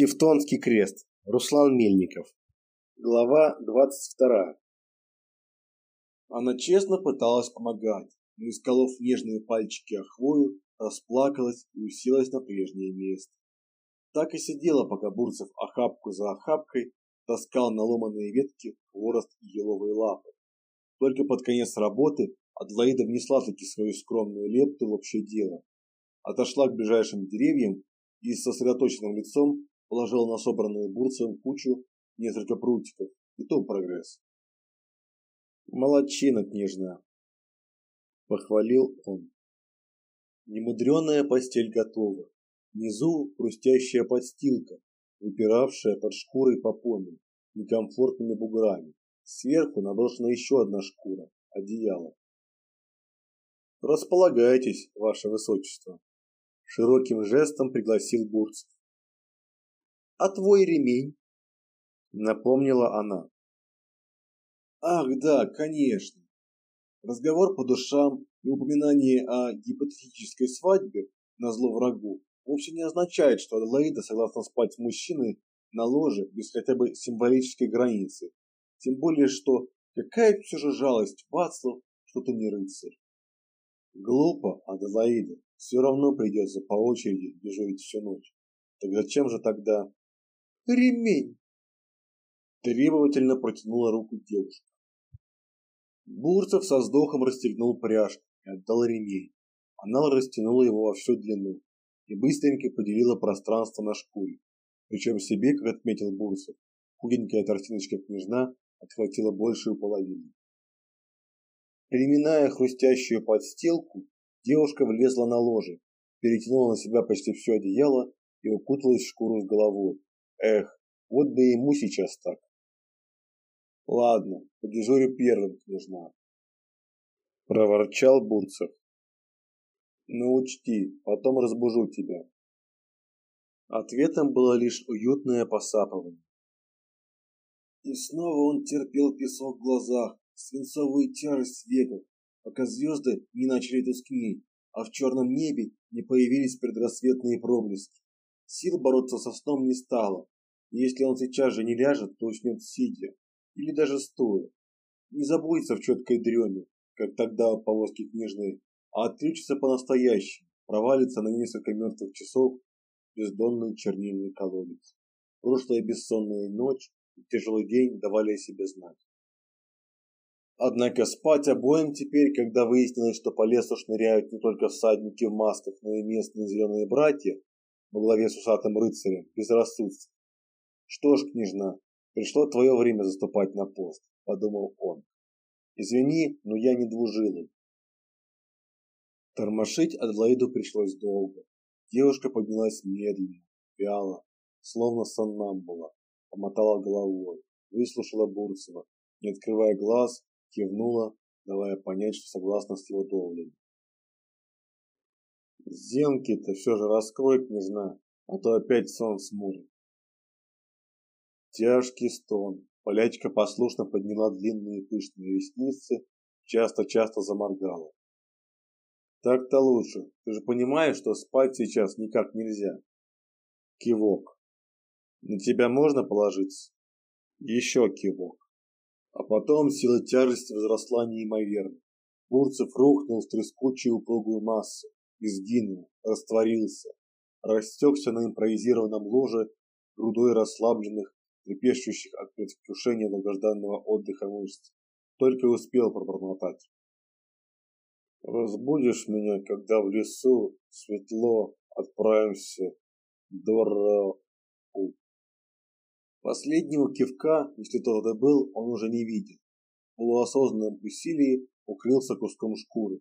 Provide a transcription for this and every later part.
Тевтонский крест. Руслан Мельников. Глава 22. Она честно пыталась помогать, но исколов нежные пальчики о хвою, расплакалась и уселась на прежнее место. Так и сидела, пока Бурцев охапку за охапкой таскал наломанные ветки, хворост и еловые лапы. Только под конец работы Адлоида внесла таки свою скромную лепту в общее дело. Отошла к ближайшим деревьям и с сосредоточенным лицом положил на собранную Бурцевым кучу несколько прутиков, и то прогресс. Молодчина, княжна, похвалил он. Немудрёная постель готова. Внизу хрустящая подстилка, выпиравшая под шкурой попоны, некомфортными буграми. Сверху наброшена еще одна шкура, одеяло. Располагайтесь, ваше высочество. Широким жестом пригласил Бурцев а твой ремень?» Напомнила она. «Ах, да, конечно. Разговор по душам и упоминание о гипотетической свадьбе на зло врагу вовсе не означает, что Аделаида согласна спать с мужчиной на ложе без хотя бы символической границы. Тем более, что какая все же жалость, Вацлав, что ты не рыцарь. Глупо, Аделаида. Все равно придется по очереди дежурить всю ночь. Так зачем же тогда? Ремень!» Требовательно протянула руку девушка. Бурцев со вздохом расстегнул пряжку и отдал ремень. Она растянула его во всю длину и быстренько поделила пространство на шкуре. Причем себе, как отметил Бурцев, худенькая торсиночка княжна отхватила большую половину. Переминая хрустящую подстилку, девушка влезла на ложе, перетянула на себя почти все одеяло и укуталась в шкуру с головой. Эх, вот бы ему сейчас так. Ладно, подежурю первым, княжна. Проворчал Бурцев. Ну учти, потом разбужу тебя. Ответом было лишь уютное посапывание. И снова он терпел песок в глазах, свинцовую тяжесть в веках, пока звезды не начали тускнеть, а в черном небе не появились предрассветные проблески. Сил бороться со сном не стало. И если он сейчас же не ляжет, то уснет сидя или даже стоя. Не забудется в четкой дреме, как тогда в повозке княжны, а отключится по-настоящему, провалится на несколько мертвых часов в бездонный чернильный колодец. Прошлая бессонная ночь и тяжелый день давали о себе знать. Однако спать обоим теперь, когда выяснилось, что по лесу шныряют не только всадники в масках, но и местные зеленые братья, во главе с усатым рыцарем, безрассудство. Что ж, княжна, пришло твое время заступать на пост, подумал он. Извини, но я не двужилый. Тормошить Адлоиду пришлось долго. Девушка поднялась медленно, вяло, словно сомнамбула, помотала головой, выслушала Бурцева, не открывая глаз, кивнула, давая понять, что согласна с его доводами. Земки-то все же раскрой, княжна, а то опять сон смурит. Тяжкий стон. Полячка послушно подняла длинные пышные ресницы, часто-часто заморгала. Так-то лучше. Ты же понимаешь, что спать сейчас никак нельзя. Кивок. На тебя можно положиться? Еще кивок. А потом сила тяжести возросла неимоверно. Бурцев рухнул в трескучую упругую массу и сгинул, растворился, растекся на импровизированном ложе грудой расслабленных, трепещущих от предвкушения долгожданного отдыха мышц. Только успел пробормотать. Разбудишь меня, когда в лесу светло отправимся до Последнего кивка, если тот это был, он уже не видел. В усилии укрылся куском шкуры,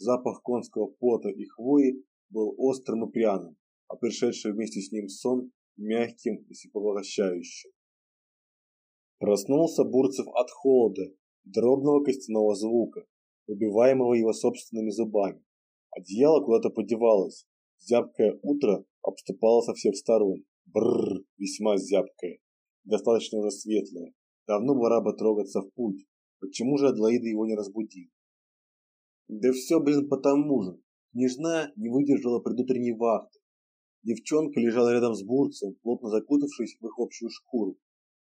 Запах конского пота и хвои был острым и пряным, а пришедший вместе с ним сон мягким и всепоглощающим. Проснулся Бурцев от холода, дробного костяного звука, убиваемого его собственными зубами. Одеяло куда-то подевалось. Зябкое утро обступало со всех сторон. Бррр, весьма зябкое. Достаточно уже светлое. Давно пора бы трогаться в путь. Почему же Адлоида его не разбудил? Да все, блин, потому же. Княжна не выдержала предутренней вахты. Девчонка лежала рядом с бурцем, плотно закутавшись в их общую шкуру,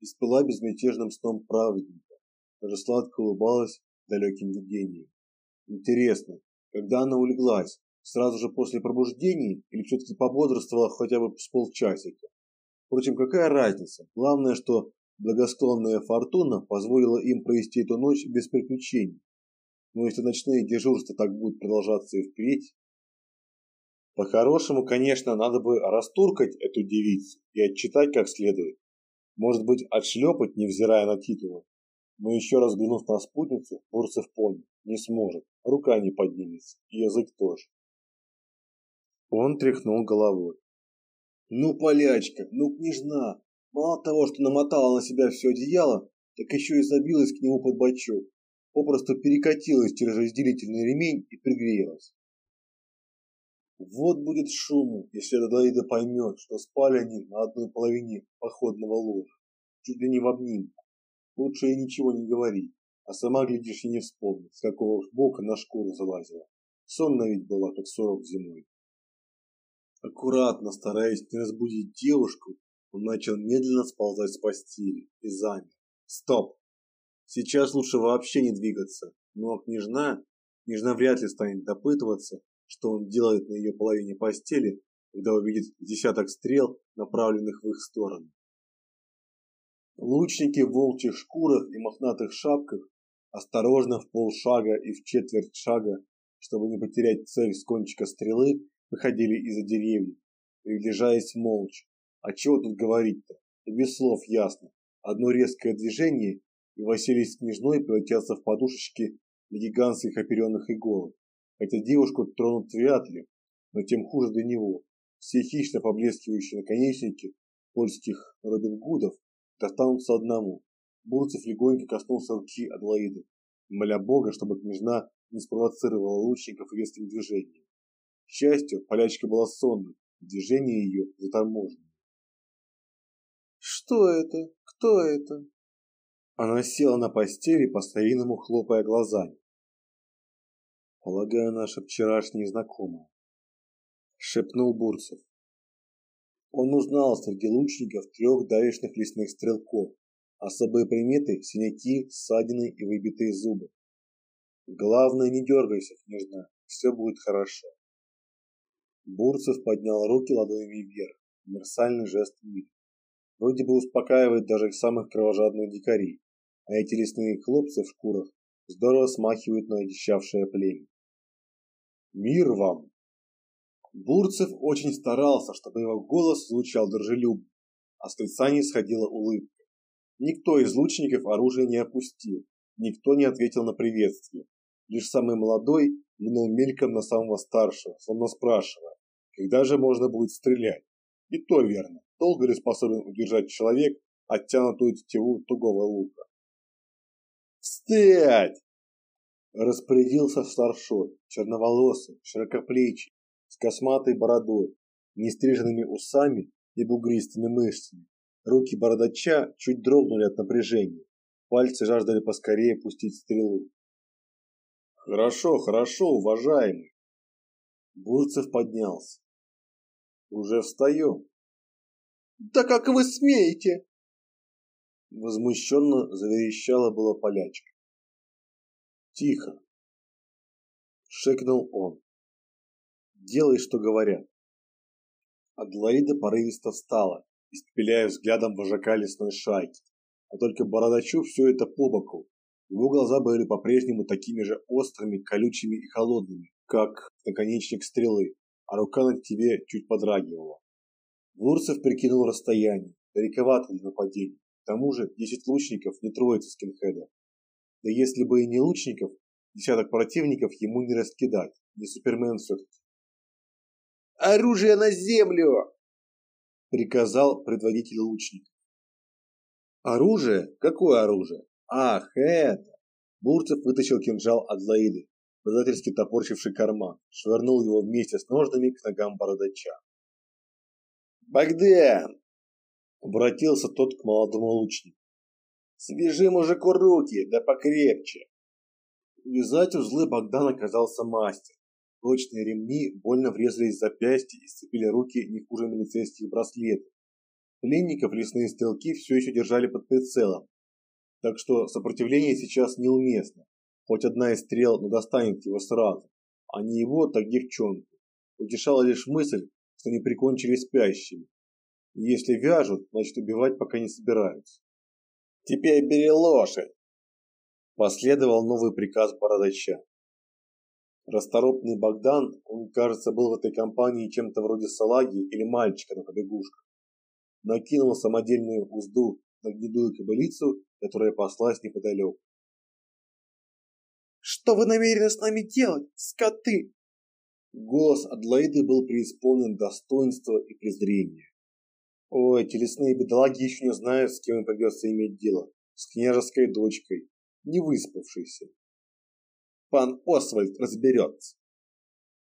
и спала безмятежным сном праведника. Даже сладко улыбалась далеким видением. Интересно, когда она улеглась, сразу же после пробуждения или все-таки пободрствовала хотя бы с полчасика? Впрочем, какая разница? Главное, что благосклонная фортуна позволила им провести эту ночь без приключений. Но если ночные дежурства так будут продолжаться и впредь, по-хорошему, конечно, надо бы растуркать эту девицу и отчитать как следует. Может быть, отшлепать, невзирая на титулы. Но еще раз взглянув на спутницу, Бурцев понял, не сможет, рука не поднимется, и язык тоже. Он тряхнул головой. Ну, полячка, ну, княжна, мало того, что намотала на себя все одеяло, так еще и забилась к нему под бочок, попросту перекатилась через разделительный ремень и пригрелась. Вот будет шуму, если Аделаида поймет, что спали они на одной половине походного ложа, чуть ли не в обнимку. Лучше ей ничего не говорить, а сама, глядишь, и не вспомнит, с какого бока на шкуру залазила. Сонна ведь была, как сорок зимой. Аккуратно, стараясь не разбудить девушку, он начал медленно сползать с постели и замер. Стоп! Сейчас лучше вообще не двигаться, но княжна, княжна вряд ли станет допытываться, что он делает на ее половине постели, когда увидит десяток стрел, направленных в их сторону. Лучники в волчьих шкурах и мохнатых шапках осторожно в полшага и в четверть шага, чтобы не потерять цель с кончика стрелы, выходили из-за деревьев, приближаясь молча. А чего тут говорить-то? Без слов ясно. Одно резкое движение, и Василий с княжной превратятся в подушечки для гигантских оперенных иголок. Хотя девушку тронут вряд ли, но тем хуже для него. Все хищно поблескивающие наконечники польских Робин Гудов достанутся одному. Бурцев легонько коснулся руки Адлоиды, моля Бога, чтобы княжна не спровоцировала лучников резким движением. К счастью, полячка была сонной, движение ее заторможено. «Что это? Кто это?» Она села на постели, по-старинному хлопая глазами. Полагаю, наша вчерашняя знакомая. Шепнул Бурцев. Он узнал среди лучников трех давешных лесных стрелков. Особые приметы – синяки, ссадины и выбитые зубы. Главное, не дергайся, княжна, все будет хорошо. Бурцев поднял руки ладонями вверх, универсальный жест мира. Вроде бы успокаивает даже самых кровожадных дикарей, а эти лесные хлопцы в шкурах здорово смахивают на одичавшее племя. Мир вам!» Бурцев очень старался, чтобы его голос звучал дружелюбно, а с лица не сходила улыбка. Никто из лучников оружие не опустил, никто не ответил на приветствие. Лишь самый молодой глянул мельком на самого старшего, словно спрашивая, когда же можно будет стрелять. И то верно, долго ли способен удержать человек оттянутую тетиву тугого лука. «Встать!» Распорядился старшой, черноволосый, широкоплечий, с косматой бородой, нестриженными усами и бугристыми мышцами. Руки бородача чуть дрогнули от напряжения. Пальцы жаждали поскорее пустить стрелу. Хорошо, хорошо, уважаемый. Бурцев поднялся. Уже встаем. Да как вы смеете? Возмущенно заверещала была полячка. Тихо. Шикнул он. Делай, что говорят. Адлоида порывисто встала, испепеляя взглядом вожака лесной шайки. А только бородачу все это по боку. Его глаза были по-прежнему такими же острыми, колючими и холодными, как наконечник стрелы, а рука на тебе чуть подрагивала. Бурцев прикинул расстояние, далековато для нападения. Тому же десять лучников не троица скинхеда, да если бы и не лучников, десяток противников ему не раскидать, не супермен все-таки. «Оружие на землю!» — приказал предводитель лучников. «Оружие? Какое оружие? Ах, это!» Бурцев вытащил кинжал от Лаиды, предательски топорчивший карман, швырнул его вместе с ножными к ногам бородача. «Богдан!» — обратился тот к молодому лучнику. Свяжи мужику руки, да покрепче. Вязать узлы Богдан оказался мастер. прочные ремни больно врезались в запястья и сцепили руки не хуже милицейских браслетов. Пленников лесные стрелки все еще держали под прицелом, так что сопротивление сейчас неуместно. Хоть одна из стрел, но достанет его сразу, а не его, так девчонку. Утешала лишь мысль, что не прикончили спящими. И если вяжут, значит убивать пока не собираются. «Теперь бери лошадь!» Последовал новый приказ бородача. Расторопный Богдан, он, кажется, был в этой компании чем-то вроде салаги или мальчика на побегушках. Накинул самодельную узду на гнедую кобылицу, которая паслась неподалеку. «Что вы намерены с нами делать, скоты?» Голос Адлоиды был преисполнен достоинства и презрения. Ой, эти лесные бедолаги еще не знают, с кем им придется иметь дело. С княжеской дочкой, не выспавшейся. Пан Освальд разберется.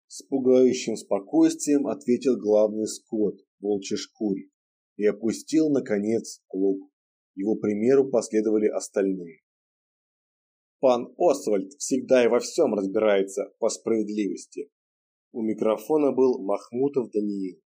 С пугающим спокойствием ответил главный скот в волчьей и опустил, наконец, лук. Его примеру последовали остальные. Пан Освальд всегда и во всем разбирается по справедливости. У микрофона был Махмутов Даниил.